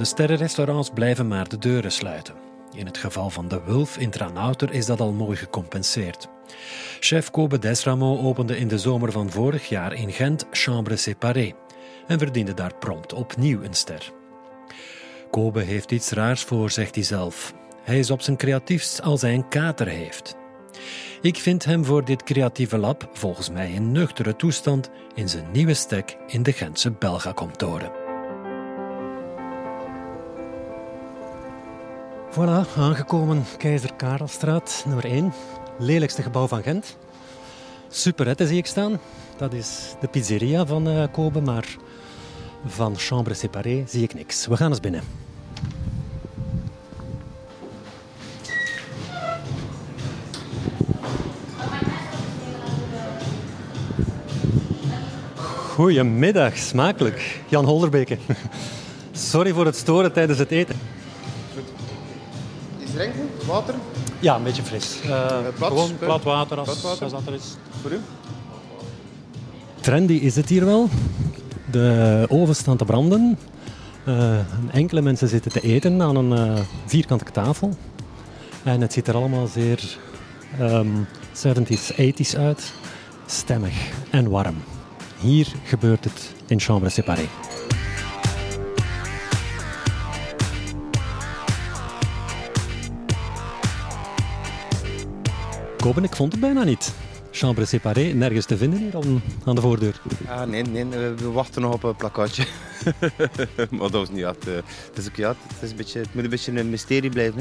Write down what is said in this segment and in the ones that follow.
De sterrenrestaurants blijven maar de deuren sluiten. In het geval van de Wulf in Tranouter is dat al mooi gecompenseerd. Chef Kobe Desramo opende in de zomer van vorig jaar in Gent Chambre Séparée en verdiende daar prompt opnieuw een ster. Kobe heeft iets raars voor, zegt hij zelf. Hij is op zijn creatiefst als hij een kater heeft. Ik vind hem voor dit creatieve lab volgens mij in nuchtere toestand in zijn nieuwe stek in de Gentse Belgacom-toren. Voilà, aangekomen Keizer Karelstraat, nummer 1. Lelijkste gebouw van Gent. Superette zie ik staan. Dat is de pizzeria van uh, Kobe, maar van Chambre Séparée zie ik niks. We gaan eens binnen. Goedemiddag, smakelijk. Jan Holderbeke. Sorry voor het storen tijdens het eten. Water? Ja, een beetje fris. Uh, plat, gewoon eh, plat water als, plat water? als dat er is. Voor u? Trendy is het hier wel. De oven staan te branden. Eh, enkele mensen zitten te eten aan een eh, vierkante tafel. En het ziet er allemaal zeer ehm 70s, 80s uit. Stemmig en warm. Hier gebeurt het in Chambre Séparée. Kopen, ik vond het bijna niet. Chambre séparée, nergens te vinden hier aan, aan de voordeur. Ah, nee, nee, we wachten nog op een plakkaatje. maar dat was niet echt. eh, Het, is ook, ja, het, is een beetje, het moet een beetje een mysterie blijven.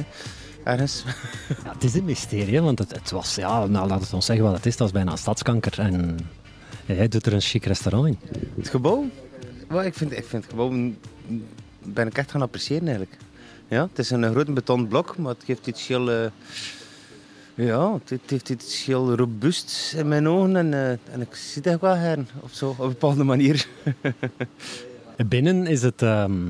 Hè. Ergens. Ja, het is een mysterie, want het, het was, ja, nou, laat het ons zeggen wat het is, dat was bijna een stadskanker. En hij doet er een chic restaurant in. Het gebouw, wel, ik, vind, ik vind het gebouw ben ik echt gaan appreciëren eigenlijk. Ja, het is een groot betonnen blok, maar het geeft iets heel... eh, ja, het, heeft iets heel robuust in mijn ogen en, eh, en ik zie het wel her, op, zo, op een bepaalde manier. Binnen is het ehm,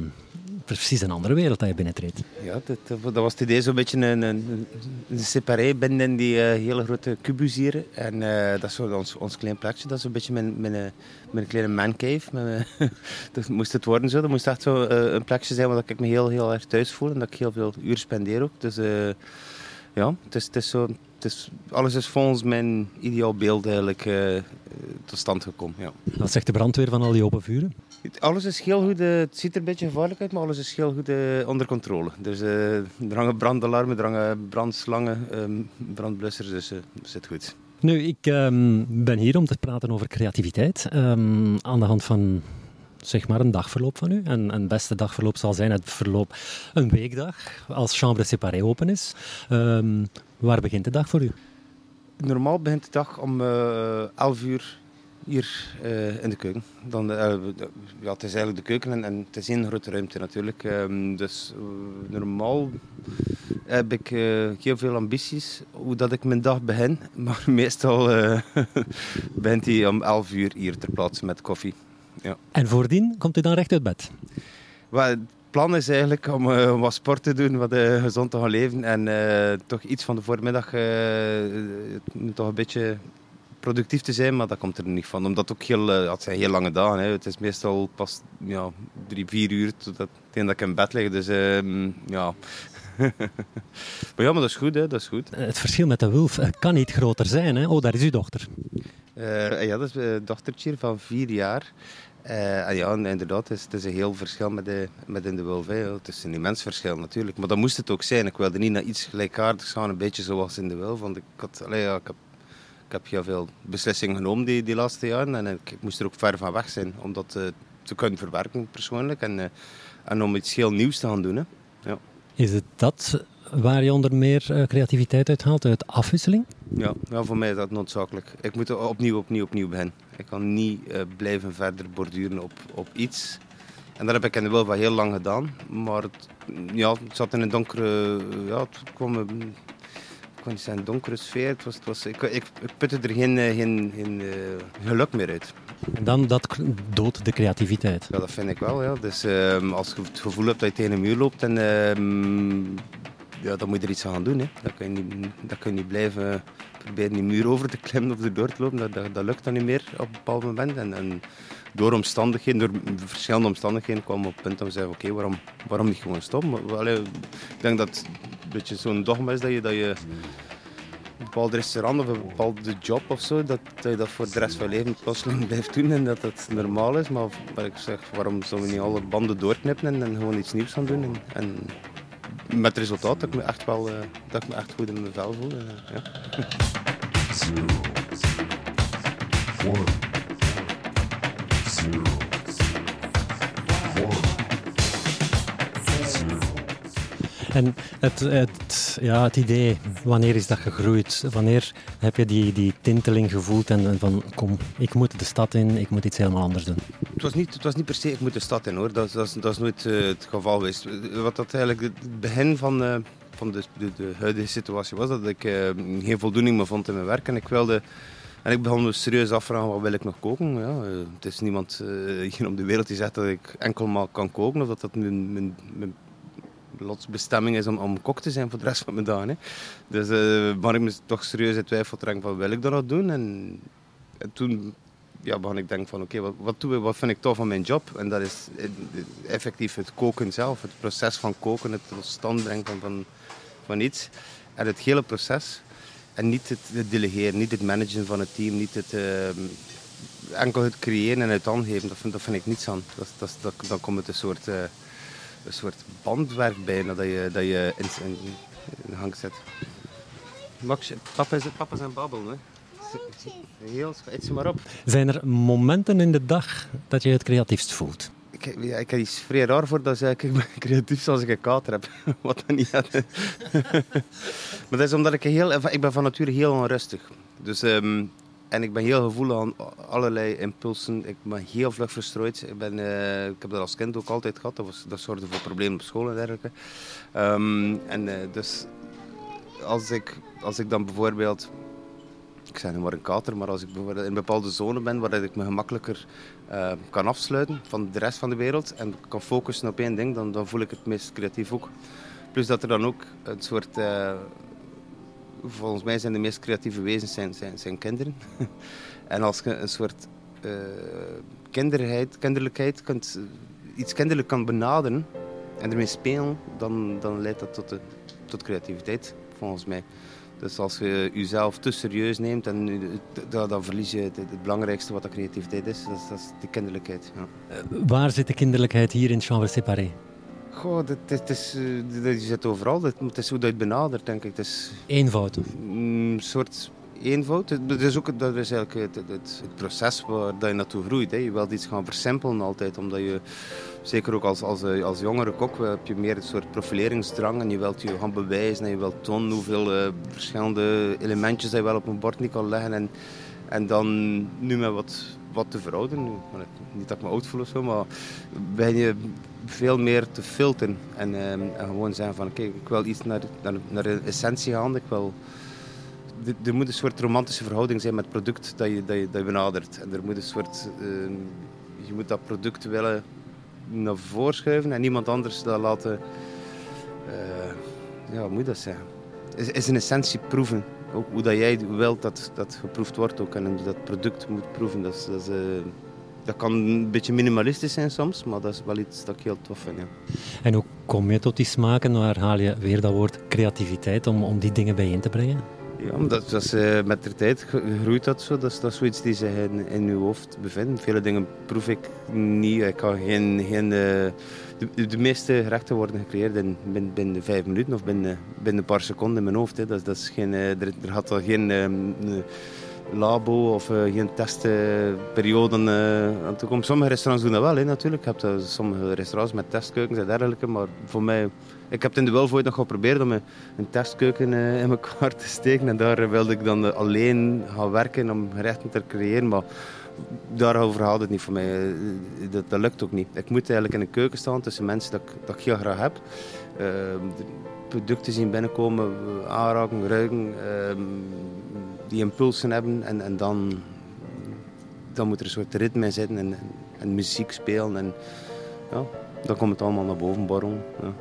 precies een andere wereld dat je binnentreedt. Ja, dat, dat was het idee zo'n beetje een, een, een separé binnen die eh, hele grote kubus hier. En eh, dat is zo ons, ons klein plekje. Dat is een beetje mijn, mijn, eh, mijn kleine mancave. Mijn, dat moest het worden zo. Dat moest echt zo eh, een plekje zijn waar ik me heel, heel erg thuis voel. En dat ik heel veel uren spendeer ook. Dus eh, ja, het is, het is zo... Het is, alles is volgens mijn ideaal beeld eigenlijk eh, eh, tot stand gekomen. Ja. Wat zegt de brandweer van al die open vuren? Alles is heel goed, eh, het ziet er een beetje gevaarlijk uit, maar alles is heel goed onder controle. Dus eh, er hangen brandalarmen, er hangen brandslangen, ehm, brandblussers, dus het zit goed. Nu, ik ehm, ben hier om te praten over creativiteit. ehm, aan de hand van zeg maar een dagverloop van u. En een beste dagverloop zal zijn het verloop een weekdag, als Chambre Séparée open is. Ehm, waar begint de dag voor u? Normaal begint de dag om eh 11 uur hier eh, in de keuken. Dan, eh, ja, het is eigenlijk de keuken en, het is één grote ruimte natuurlijk. Ehm, dus eh, normaal heb ik eh, heel veel ambities hoe dat ik mijn dag begin. Maar meestal eh begint hij om 11 uur hier ter plaatse met koffie. En voordien komt u dan recht uit bed. Het plan is eigenlijk om eh, wat sport te doen, wat eh, gezond te gaan leven en eh, toch iets van de voormiddag toch een beetje productief te zijn, maar dat komt er niet van. Omdat het ook heel, het zijn heel lange dagen. Hè. Het is meestal pas ja, drie, vier uur totdat dat ik in bed lig. Dus ehm, ja. maar ja, maar dat is goed, hè. dat is goed. Het verschil met de Wulf eh, kan niet groter zijn. Hè? Oh, daar is uw dochter. Ja, dat is een dochtertje van vier jaar. En ja, inderdaad, het is, het is een heel verschil met, de, met in de Wulf. hè. Het is een immens verschil natuurlijk. Maar dat moest het ook zijn. Ik wilde niet naar iets gelijkaardigs gaan, een beetje zoals in de Wulf. Want ik, had, ja, ik, heb, ik heb heel veel beslissingen genomen die, die laatste jaren. En ik, moest er ook ver van weg zijn om dat eh, te kunnen verwerken persoonlijk. En, eh, en om iets heel nieuws te gaan doen. Hè. Is het dat waar je onder meer creativiteit uit haalt? Uit afwisseling? Ja, ja, voor mij is dat noodzakelijk. Ik moet opnieuw, opnieuw, opnieuw beginnen. Ik kan niet eh, blijven verder borduren op, op iets. En dat heb ik in de wel heel lang gedaan. Maar het, ja, het zat in een donkere... Ja, het kwam... een- Ik kan niet zeggen donkere sfeer. Het was, het was, ik, ik, ik putte er geen, eh, geen, geen eh, geluk meer uit. En dan dat doodt de creativiteit. Ja, dat vind ik wel. Ja. Dus ehm, als je het gevoel hebt dat je tegen een muur loopt, en, ja, dan moet je er iets aan doen. Hè. Dan, kun je niet, dan kun je niet blijven proberen die muur over te klimmen of erdoor te lopen. Dat, dat, dat lukt dan niet meer op een bepaald moment. En, en door omstandigheden, door verschillende omstandigheden, kwam op het punt dat we zeggen, oké, waarom, waarom niet gewoon stoppen? Allee, ik denk dat het een beetje zo'n dogma is dat je, dat je een bepaald restaurant of een bepaalde job of zo, dat, dat je dat voor de rest van je leven blijft doen en dat dat normaal is. Maar wat ik zeg, waarom zullen we niet alle banden doorknippen en, en gewoon iets nieuws gaan doen? En, en met resultaat dat ik me echt wel uh, dat ik me echt goed in mijn vel voel. Uh, ja. Zero. Four. Zero. En het, ja, idee, wanneer is dat gegroeid? Wanneer heb je die, die tinteling gevoeld en van kom, ik moet de stad in, ik moet iets helemaal anders doen? Het was niet, het was niet per se ik moet de stad in hoor, dat, dat, dat is nooit uh, het geval geweest. Wat dat eigenlijk het begin van, uh, van de, de, huidige situatie was, dat ik uh, geen voldoening meer vond in mijn werk en ik wilde... En ik begon me serieus afvragen, wat wil ik nog koken? Ja, het is niemand hier op de wereld die zegt dat ik enkel maar kan koken of dat dat mijn, mijn, mijn lotsbestemming is om, om kok te zijn voor de rest van mijn dagen. Hè. Dus uh, maar ik me toch serieus in twijfel trekken van wil ik dat nog doen? En, en toen ja, begon ik denken van oké, wat, wat, wat vind ik tof van mijn job? En dat is eh, effectief het koken zelf, het proces van koken, het tot stand brengen van, van, van iets. En het hele proces. En niet het, delegeren, niet het managen van het team, niet het... Uh, enkel het creëren en het aangeven, dat vind, dat vind ik niets aan. Dat, dat, dan komt het een soort... Uh, een soort bandwerk bijna dat je, dat je in, in, in hang zet. Max, papa, is, papa zijn babbel, hè? Heel, eet ze maar op. Zijn er momenten in de dag dat je het creatiefst voelt? Ik, ja, ik heb iets vrij raar voor dat zeg ik, ik ben creatief zoals ik een kater heb. Wat dan niet had. maar dat is omdat ik heel... Ik ben van nature heel onrustig. Dus um, en ik ben heel gevoelig aan allerlei impulsen. Ik ben heel vlug verstrooid. Ik, ben, uh, ik heb dat als kind ook altijd gehad. Dat, was, dat zorgde voor problemen op school en dergelijke. Um, en uh, dus als ik, als ik dan bijvoorbeeld... Ik zeg nu maar een kater, maar als ik bijvoorbeeld in een bepaalde zone ben waar ik me gemakkelijker uh, kan afsluiten van de rest van de wereld en kan focussen op één ding, dan, dan voel ik het meest creatief ook. Plus dat er dan ook een soort volgens mij zijn de meest creatieve wezens zijn, zijn, zijn kinderen. en als je een soort uh, kinderheid, kinderlijkheid kunt, iets kinderlijk kan benaderen en ermee spelen, dan, dan leidt dat tot, de, tot creativiteit, volgens mij. Dus als je jezelf te serieus neemt, en, dan, verlies je het, belangrijkste wat de creativiteit is, dat is, dat de kinderlijkheid. Ja. Waar zit de kinderlijkheid hier in Chambre Séparée? Goh, dat, dat is, dat eh, zit overal. Dat, het is hoe dat je het benadert, denk ik. Het is, eenvoud? Een soort eenvoud. Dat is, ook, dat is eigenlijk het, het, het proces waar dat je naartoe groeit. Hè. Je wilt iets gaan versimpelen altijd, omdat je... Zeker ook als, als, eh, als jongere kok heb je meer een soort profileringsdrang en je wilt je gaan bewijzen en je wilt tonen hoeveel uh, verschillende elementjes dat je wel op een bord niet kan leggen. En, en dan nu met wat, wat te verouderen, niet dat ik me oud voel of zo, maar ben je veel meer te filteren en, en gewoon zeggen van oké, ik wil iets naar, naar, naar de essentie gaan, ik wil... Er moet een soort romantische verhouding zijn met het product dat je, dat je, dat je benadert. En er moet een soort... Uh, je moet dat product willen naar voren schuiven en niemand anders dat laten... Uh, ja, hoe moet dat zeggen? Is, is een essentie proeven. Ook hoe dat jij wilt dat dat geproefd wordt ook. En dat product moet proeven. Dat dat is uh, dat kan een beetje minimalistisch zijn soms, maar dat is wel iets dat ik heel tof vind. Ja. En hoe kom je tot die smaken? Waar haal je weer dat woord creativiteit om, om die dingen bijeen te brengen? Ja, dat, dat is, uh, met de tijd groeit dat zo. Dat is, dat is zoiets die zich in, in je hoofd bevindt. Vele dingen proef ik niet. Ik kan geen, geen, uh, de, de, meeste gerechten worden gecreëerd in, binnen, binnen vijf minuten of binnen, binnen een paar seconden in mijn hoofd. Hè. Dat, dat is geen, uh, er, er gaat al geen labo of uh, geen testperiode uh, aan toekomen. Sommige restaurants doen dat wel, hè, natuurlijk. Je hebt uh, sommige restaurants met testkeukens en dergelijke. Maar voor mij, ik heb het in de Wilvoort nog geprobeerd om een, een testkeuken in elkaar te steken. En daar wilde ik dan alleen gaan werken om gerechten te creëren. Maar daarover gaat het niet voor mij. Dat, dat, lukt ook niet. Ik moet eigenlijk in een keuken staan tussen mensen dat, dat ik heel graag heb. producten zien binnenkomen, aanraken, ruiken ehm, die impulsen hebben en, en dan, dan moet er een soort ritme in zitten en, en, muziek spelen. En ja, dan komt het allemaal naar boven borrelen. Ja.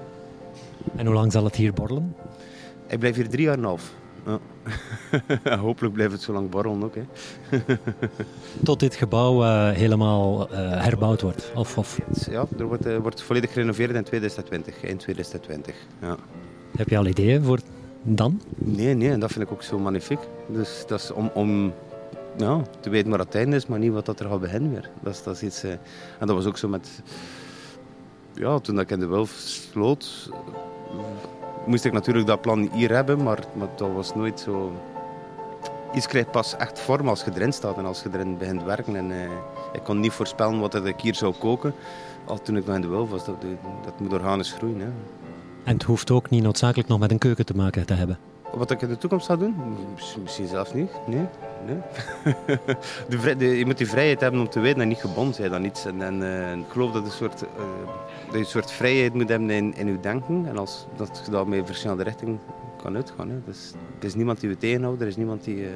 En hoe lang zal het hier borrelen? Ik blijf hier drie jaar en een half. Ja. hopelijk blijft het zo lang borrelen ook. Hè. Tot dit gebouw uh, helemaal uh, herbouwd wordt? Of, of? Ja, er wordt, uh, wordt volledig gerenoveerd in 2020, eind 2020. Ja. Heb je al ideeën voor dan? Nee, nee, dat vind ik ook zo magnifiek. Dus dat is om, om ja, te weten waar het einde is, maar niet wat dat er gaat beginnen weer. Dat is, dat is iets, en dat was ook zo met... Ja, toen ik in de Wilf sloot, moest ik natuurlijk dat plan hier hebben, maar, maar dat was nooit zo... Iets krijgt pas echt vorm als je erin staat en als je erin begint werken. En, eh, ik kon niet voorspellen wat ik hier zou koken. Al toen ik nog in de Wilf was, dat, dat moet organisch groeien. Hè. En het hoeft ook niet noodzakelijk nog met een keuken te maken te hebben? Wat ik in de toekomst zou doen? Misschien zelfs niet. Nee. nee. de, je moet die vrijheid hebben om te weten en niet gebonden zijn aan iets. En, en uh, ik geloof dat, een soort, uh, dat je een soort vrijheid moet hebben in, in je denken. En als, dat je daarmee verschillende richtingen kan uitgaan. Hè. Dus, er is niemand die je tegenhoudt. Er is niemand die, uh,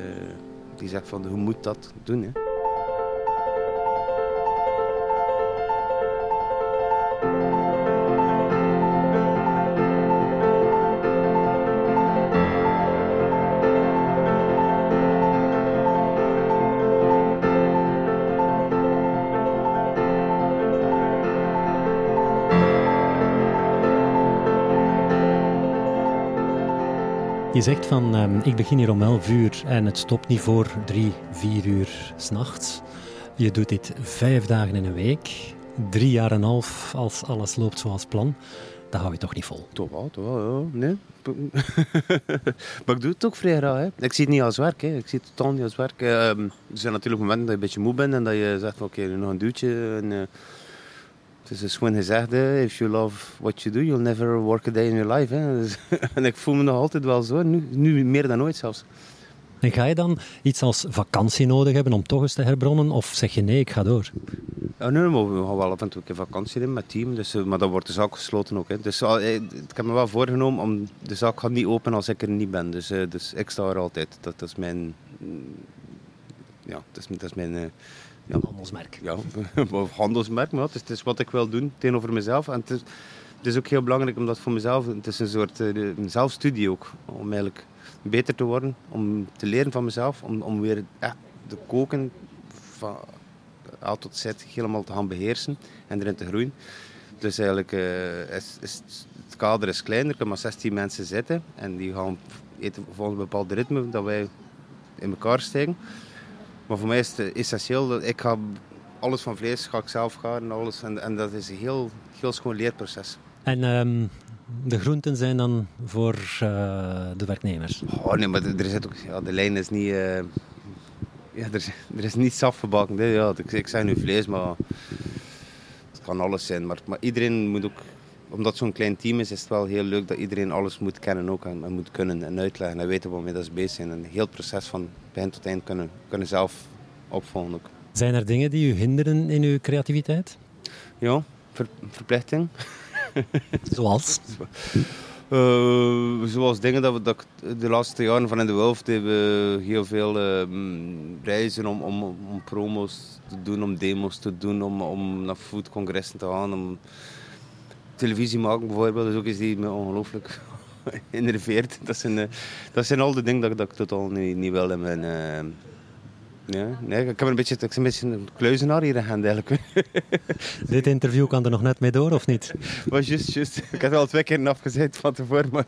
die zegt van hoe moet dat doen. Hè. Zegt van, um, ik begin hier om 11 uur en het stopt niet voor 3, 4 uur s'nachts. Je doet dit vijf dagen in een week, drie jaar en een half als alles loopt zoals plan. Dat hou je toch niet vol? Toch wel, toch wel, ja. Nee. maar ik doe het ook vrij graag. Hè. Ik zie het niet als werk. Hè. Ik zie het totaal niet als werk. Uh, er zijn natuurlijk momenten dat je een beetje moe bent en dat je zegt, oké, okay, nog een duwtje. En, uh, het is een schoon gezegde, if you love what you do, you'll never work a day in your life. Hè. Dus, en ik voel me nog altijd wel zo, nu, nu meer dan ooit zelfs. En ga je dan iets als vakantie nodig hebben om toch eens te herbronnen? Of zeg je nee, ik ga door? Ja, nee, maar we gaan wel af en toe een vakantie in met team. Dus, maar dan wordt de zaak gesloten ook. Hè. Dus ik heb me wel voorgenomen om de zaak gaat niet open als ik er niet ben. Dus, dus ik sta er altijd. Dat, dat is mijn... Ja, dat is, dat is mijn ja, handelsmerk. Ja, handelsmerk, maar het is, het is, wat ik wil doen tegenover mezelf. En het is, ook heel belangrijk omdat voor mezelf, het is een soort uh, een zelfstudie ook, om eigenlijk beter te worden, om te leren van mezelf, om, om weer de koken van A tot Z helemaal te gaan beheersen en erin te groeien. Dus eigenlijk uh, is, is, het kader is kleiner, er kunnen maar 16 mensen zitten en die gaan eten volgens een bepaald ritme dat wij in elkaar steken. Maar voor mij is het essentieel. Ik ga alles van vlees ga ik zelf gaan en alles. En, en dat is een heel, heel schoon leerproces. En um, de groenten zijn dan voor uh, de werknemers? Oh nee, maar er zit ook, ja, de lijn is niet... Uh, ja, er, er is niets afgebakken. Ja, ik, ik zeg nu vlees, maar het kan alles zijn. Maar, maar iedereen moet ook omdat zo'n klein team is, is het wel heel leuk dat iedereen alles moet kennen ook en, en moet kunnen en uitleggen en weten waarmee dat ze bezig zijn. En heel het proces van begin tot eind kunnen, kunnen zelf opvolgen ook. Zijn er dingen die u hinderen in uw creativiteit? Ja, ver, verplichting. Zoals? Uh, zoals dingen dat we dat de laatste jaren van in de Wolf hebben we heel veel uh, reizen om, om, om promos te doen, om demos te doen, om, om naar foodcongressen te gaan, om televisie maken bijvoorbeeld, is ook iets die me ongelooflijk innerveert. Dat zijn, uh, dat zijn al de dingen dat, dat ik totaal niet, niet wil in mijn... Uh, ja, nee, ik, heb een beetje, ik ben een beetje een kluizenaar hier aan eigenlijk. Dit interview kan er nog net mee door, of niet? Was juist, juist. Ik heb al twee keer afgezet van tevoren. Maar,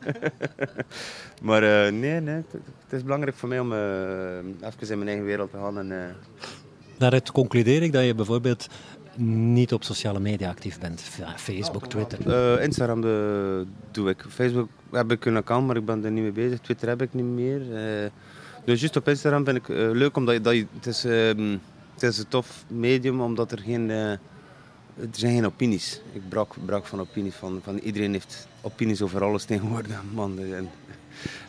maar uh, nee, nee, het is belangrijk voor mij om uh, even in mijn eigen wereld te gaan. En, Daaruit concludeer ik dat je bijvoorbeeld niet op sociale media actief bent? Facebook, Twitter? Uh, Instagram de, doe ik. Facebook heb ik een account, maar ik ben er niet mee bezig. Twitter heb ik niet meer. Uh, dus juist op Instagram vind ik leuk, omdat je, dat je, het, is, ehm, het is een tof medium, omdat er geen... er zijn geen opinies. Ik brak, brak van opinies. Van, van iedereen heeft opinies over alles tegenwoordig. Man, en,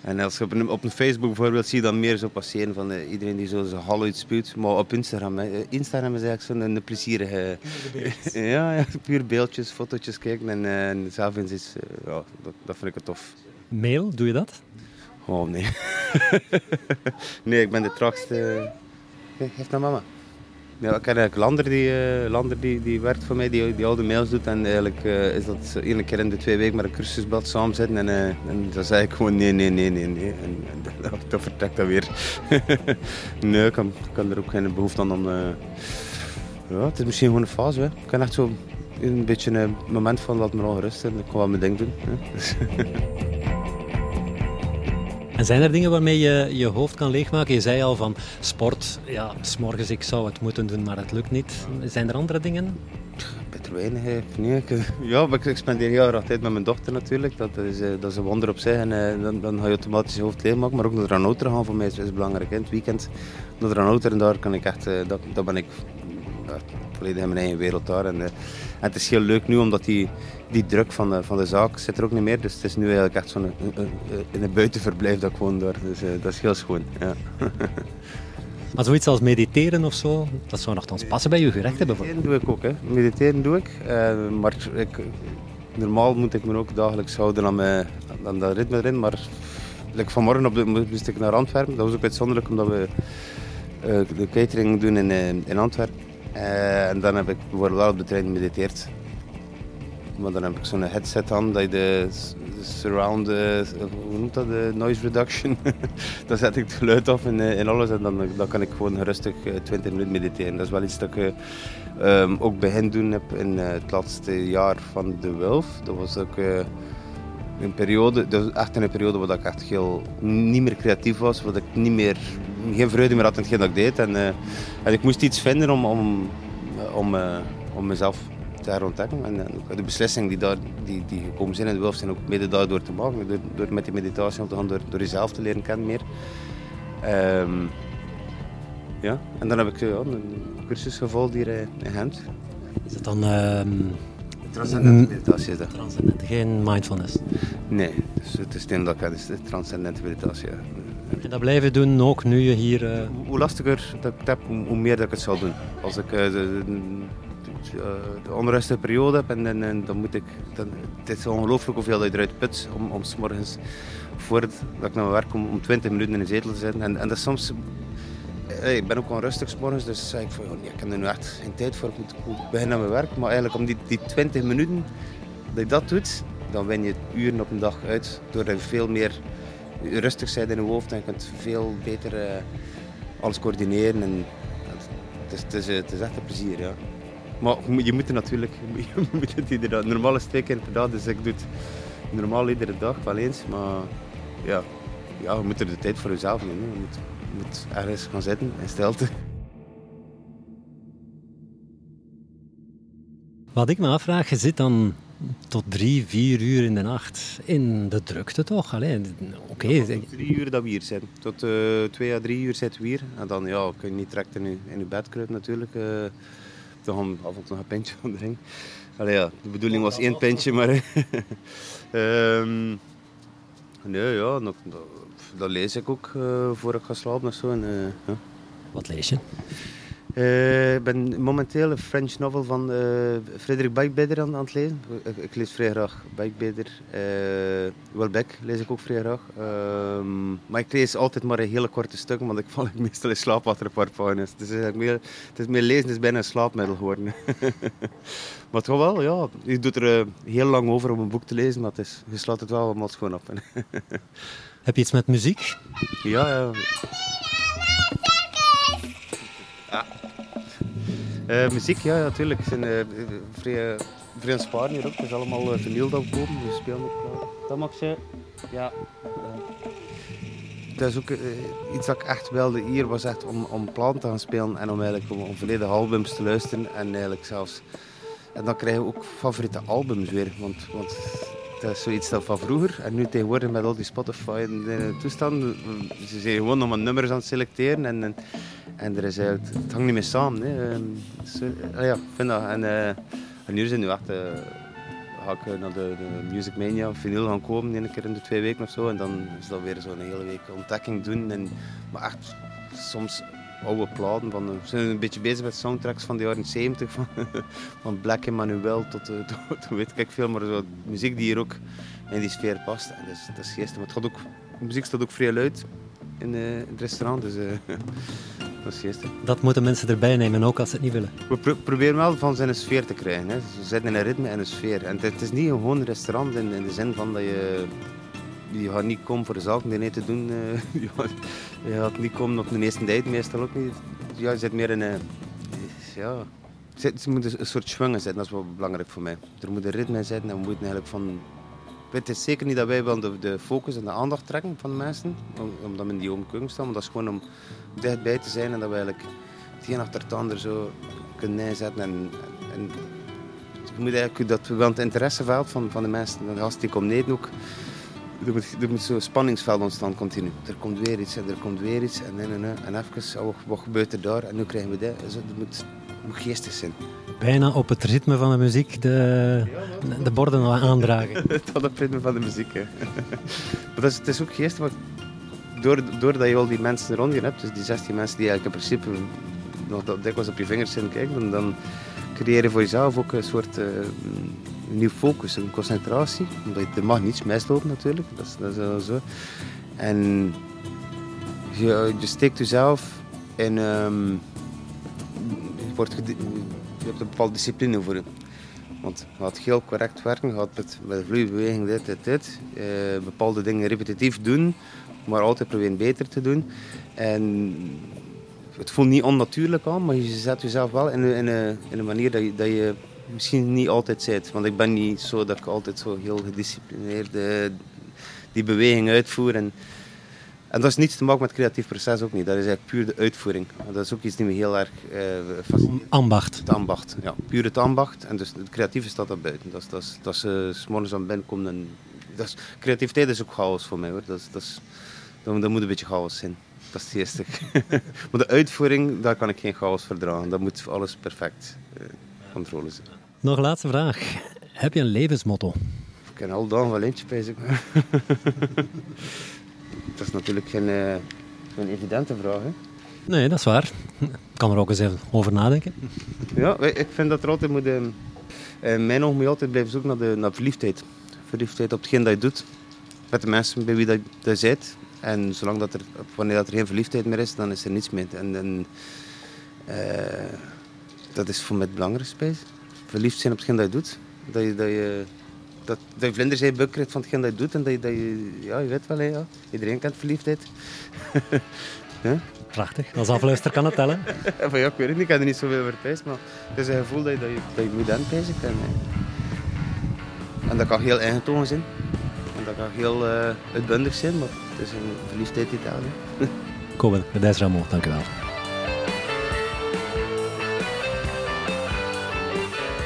en als je op een, op een Facebook bijvoorbeeld zie je dan meer zo passeren van uh, iedereen die zo zijn hal uitspuwt. Maar op Instagram, hè. Instagram is eigenlijk zo'n een plezierige... ja, ja, puur beeldjes, fotootjes kijken en, uh, en zelf uh, ja, dat, dat vind ik het tof. Mail, doe je dat? Oh nee. nee, ik ben de tragste... Geef naar mama. Ja, ik ken eigenlijk Lander, die, uh, Lander die, die werkt voor mij, die, die oude mails doet. En eigenlijk uh, is dat één keer in de twee weken met een cursusblad samen zitten. En, uh, en dan zei ik gewoon nee, nee, nee, nee. nee. En, en dan vertrekt dat weer. nee, ik kan, kan er ook geen behoefte aan. Dan, ja, het is misschien gewoon een fase. Hè. Ik kan echt zo een beetje een moment van laat me al gerust en ik kan wel mijn ding doen. Zijn er dingen waarmee je je hoofd kan leegmaken? Je zei al van sport, ja, s'morgens ik zou het moeten doen, maar het lukt niet. Zijn er andere dingen? Beter weinig, nee. Ja, maar ik spendeer erg tijd met mijn dochter natuurlijk. Dat is, eh, dat is een wonder op zich. En uh, dan, dan ga je automatisch je hoofd leeg maken. Maar ook naar de Ranouter gaan voor mij is, is belangrijk. In het weekend naar de Ranouter en daar kan ik echt, dat, dat ben ik volledig in mijn eigen wereld daar. En, en het is heel leuk nu, omdat die, die druk van de, van de zaak zit er ook niet meer. Dus het is nu eigenlijk echt zo'n in een buitenverblijf dat ik woon daar. Dus uh, dat is heel schoon. Ja. Maar zoiets als mediteren of zo, dat zou nogthans passen bij je gerechten bijvoorbeeld? Mediteren doe ik ook. Hè. Mediteren doe ik. Uh, maar ik, normaal moet ik me ook dagelijks houden aan, mijn, aan dat ritme erin. Maar like vanmorgen op de, moest ik naar Antwerpen. Dat was ook uitzonderlijk omdat we uh, de catering doen in, in Antwerpen. Uh, en dan heb ik bijvoorbeeld wel op de trein mediteerd. Maar dan heb ik zo'n headset aan dat je de surround, uh, hoe noemt dat, de noise reduction. dan zet ik het geluid af in, in alles en dan, dan kan ik gewoon rustig 20 minuten mediteren. Dat is wel iets dat ik um, ook begin doen heb in het laatste jaar van de Wilf. Dat was ook een periode, echt een periode waar ik echt heel, niet meer creatief was, waar ik niet meer, geen vreugde meer had in hetgeen dat ik deed. En, en ik moest iets vinden om, om, om, om mezelf te herontdekken. En, en de beslissingen die, daar, die, die gekomen zijn in de Wilf zijn ook mede daardoor te maken. Door, door met die meditatie om te gaan, door, door jezelf te leren kennen meer. Um, ja, en dan heb ik ja, een cursus gevolgd hier in Gent. Is het dan... Um Transcendente meditatie is dat. Transcendente, geen mindfulness. Nee, dus het is het dat ik is de transcendente meditatie. Ja. Dat blijven doen ook nu je hier... Uh... Hoe lastiger dat ik het heb, hoe meer dat ik het zal doen. Als ik uh, de, de, de, de, onrustige periode heb en, dan moet ik... Dan, het is ongelooflijk hoeveel je eruit put om, om s morgens voordat ik naar mijn werk kom om 20 minuten in de zetel te zitten. En, en dat soms Hey, ik ben ook onrustig morgens, dus zei ik van, nee, ik heb er nu echt geen tijd voor, ik moet, beginnen aan mijn werk. Maar eigenlijk om die, die 20 minuten dat je dat doet, dan win je uren op een dag uit. Door veel meer rustig zijn in je hoofd en je kunt veel beter uh, alles coördineren. En, het, is, het, is, het is echt een plezier, ja. Maar je moet er natuurlijk, je moet het iedere dag. Normaal is twee keer per dag, dus ik doe het normaal iedere dag wel eens. Maar ja, ja je moet er de tijd voor jezelf nemen moet ergens gaan zitten in stilte. Wat ik me afvraag, je zit dan tot drie, vier uur in de nacht in de drukte toch? Oké. Okay. tot drie uur dat we hier zitten. Tot uh, twee à drie uur zitten we hier. En dan ja, kun je niet direct in je, in je bed kruipen natuurlijk. Uh, gaan we af en toe nog een pintje van drinken. Allee, ja, de bedoeling was één pintje, maar... um, nee, ja, dat lees ik ook uh, voor ik ga slapen of zo. Ja. Wat lees je? Uh, ik ben momenteel een French novel van uh, Frederik Beigbeder aan, aan, het lezen. Ik, ik, lees vrij graag Beigbeder. Uh, Welbeck lees ik ook vrij graag. Ehm, maar ik lees altijd maar een hele korte stuk, want ik val meestal in slaap achter een paar pagina's. Dus het is meer, het is meer lezen is bijna een slaapmiddel geworden. maar toch wel, ja. Je doet er heel lang over om een boek te lezen, maar het is, je slaat het wel allemaal schoon op. Heb je iets met muziek? Ja, ja. ja. Uh, muziek, ja, natuurlijk. We zijn uh, vrij, vrij sparen hier ook. Het is allemaal uh, vinyl dat we kopen. We spelen ook. Dat mag ze. Ja. Dat is ook iets dat ik echt wilde hier, was echt om, om platen te gaan spelen en om eigenlijk om, om volledige albums te luisteren. En eigenlijk zelfs... En dan krijgen we ook favoriete albums weer. Want, want dat is zoiets dat van vroeger. En nu tegenwoordig met al die Spotify en de toestanden, ze zijn gewoon nog maar nummers aan het selecteren. En, en, en er is, het, het hangt niet meer samen. Hè. So, ehm, ah ja, vind dat. En, uh, en nu zijn nu echt, uh, ga ik naar de, de Music Mania vinyl gaan komen, keer in de twee weken of zo. En dan is dat weer zo'n hele week ontdekking doen. En, maar echt soms oude platen. Van, we zijn een beetje bezig met soundtracks van de jaren 70. Van, van Black Emmanuel tot, tot, weet ik veel. Maar zo, muziek die hier ook in die sfeer past. En dat, is, dat is geestig. Maar het gaat ook, de muziek staat ook vrij luid in, het restaurant. Dus Dat is Dat moeten mensen erbij nemen, ook als ze het niet willen. We proberen wel van zijn sfeer te krijgen. Hè. Ze zitten in een ritme en een sfeer. En het, is niet gewoon een restaurant in, in de zin van dat je je gaat niet komen voor de zaken die niet te doen. Uh, je, gaat, niet komen op de eerste date, meestal ook niet. Ja, je zit meer in een... Ja, ze moet een soort schwingen zitten, dat is wel belangrijk voor mij. Er moet een ritme zitten en we moeten eigenlijk van... Het is zeker niet dat wij wel de, focus en de aandacht trekken van de mensen, omdat we in die open staan, maar dat is gewoon om dichtbij te zijn en dat we eigenlijk het een achter het ander zo kunnen neerzetten. En, en, je moet eigenlijk dat we wel het interesseveld van, van de mensen, de gasten die komen eten ook, er moet, er moet zo'n spanningsveld ontstaan continu. Er komt weer iets en er komt weer iets en, en, en, en even, oh, wat gebeurt er daar en nu krijgen we dit. Dus het moet, moet geestig zijn. Bijna op het ritme van de muziek de, de borden aandragen. het op het ritme van de muziek, hè. maar dat is, het is ook want door, doordat je al die mensen rond je hebt, dus die 16 mensen die eigenlijk in principe nog dikwijls op je vingers zitten kijken, dan creëer je voor jezelf ook een soort... Een nieuw focus, een concentratie. Omdat je, er mag niets mislopen natuurlijk, dat is, dat is wel zo. En je, je steekt jezelf in... Um, wordt je hebt een bepaalde discipline voor je. Want gaat heel correct werken, gaat met, met vloeibeweging dit, dit, dit. Uh, bepaalde dingen repetitief doen, maar altijd proberen beter te doen. En het voelt niet onnatuurlijk aan, maar je zet jezelf wel in, in, in een manier dat je, dat je misschien niet altijd zit. Want ik ben niet zo dat ik altijd zo heel gedisciplineerd uh, die beweging uitvoer. En, en dat is niets te maken met het creatief proces ook niet. Dat is eigenlijk puur de uitvoering. Dat is ook iets die me heel erg uh, Ambacht. Het ambacht, ja. Puur het ambacht. En dus het creatieve staat daar buiten. Dat is, dat is, dat is uh, s morgens aan binnenkomen en... Dat is, creativiteit is ook chaos voor mij hoor. Dat, is, dat, is, dat, dat moet een beetje chaos zijn. Dat is het eerste. maar de uitvoering, daar kan ik geen chaos verdragen. Dat moet alles perfect uh, controle zijn. Nog een laatste vraag. Heb je een levensmotto? Ik ken al dan wel eentje, bezig. dat is natuurlijk geen, uh, geen evidente vraag. Hè? Nee, dat is waar. Ik kan er ook eens even over nadenken. Ja, ik vind dat er altijd moet... Uh, in mijn ogen moet je altijd blijven zoeken naar, de, naar verliefdheid. Verliefdheid op hetgeen dat je doet. Met de mensen bij wie dat je bent. En zolang dat er, wanneer dat er geen verliefdheid meer is, dan is er niets meer. En, en uh, dat is voor mij het belangrijkste verliefd zijn op hetgeen dat je doet. Dat je, dat je, dat, dat je vlinders in je buk krijgt van hetgeen dat je doet. En dat je, dat je ja, je weet wel, hè, ja. iedereen kent verliefdheid. Prachtig. Als afluister kan het tellen. ja, ik weet het niet, ik heb er niet zoveel over pijs, maar het is een gevoel dat je, dat je, dat je moet aanpijzen. En, en dat kan heel ingetogen zijn. En dat kan heel uh, uitbundig zijn, maar het is een verliefdheid die telt. Koben, met Ramo, dank u wel.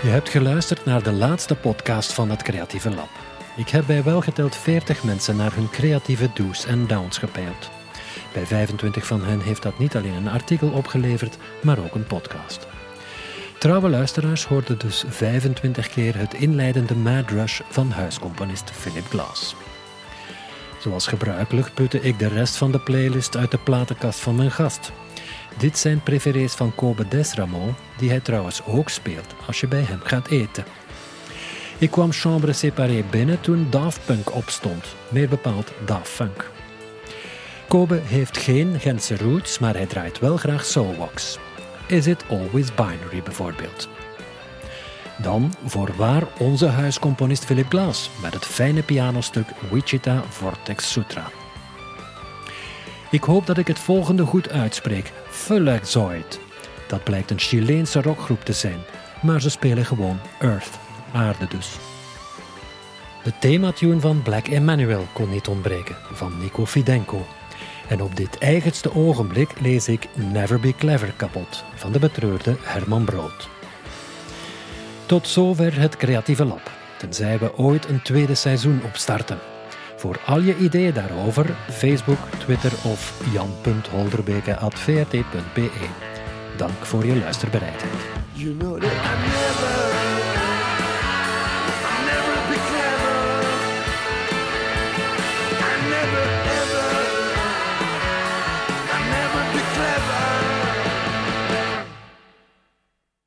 Je hebt geluisterd naar de laatste podcast van het Creatieve Lab. Ik heb bij welgeteld 40 mensen naar hun creatieve do's en downs gepeild. Bij 25 van hen heeft dat niet alleen een artikel opgeleverd, maar ook een podcast. Trouwe luisteraars hoorden dus 25 keer het inleidende Mad Rush van huiscomponist Philip Glass. Zoals gebruikelijk putte ik de rest van de playlist uit de platenkast van mijn gast, dit zijn preferees van Kobe Desramo, die hij trouwens ook speelt als je bij hem gaat eten. Ik kwam Chambre Séparée binnen toen Daft Punk opstond, meer bepaald Daft Funk. Kobe heeft geen Gentse roots, maar hij draait wel graag soulwax. Is it always binary bijvoorbeeld? Dan voorwaar onze huiscomponist Philip Glass met het fijne pianostuk Wichita Vortex Sutra. Ik hoop dat ik het volgende goed uitspreek. Fulexoid. Dat blijkt een Chileense rockgroep te zijn, maar ze spelen gewoon Earth, aarde dus. De thematune van Black Emmanuel kon niet ontbreken, van Nico Fidenko. En op dit eigenste ogenblik lees ik Never Be Clever kapot, van de betreurde Herman Brood. Tot zover het creatieve lab, tenzij we ooit een tweede seizoen opstarten. Voor al je ideeën daarover, Facebook, Twitter of jan.holderbeke.vrt.be. Dank voor je luisterbereidheid.